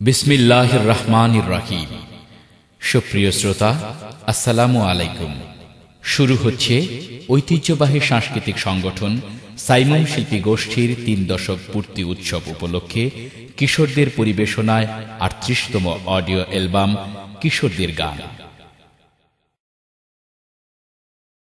বিসমিল্লাহ রহমান রাহিম সুপ্রিয় শ্রোতা, আসসালামু আলাইকুম। শুরু হচ্ছে ঐতিহ্যবাহী সাংস্কৃতিক সংগঠন সাইমন শিল্পী গোষ্ঠীর তিন দশক পূর্তি উৎসব উপলক্ষে কিশোরদের পরিবেশনায় আটত্রিশতম অডিও অ্যালবাম কিশোরদের গান।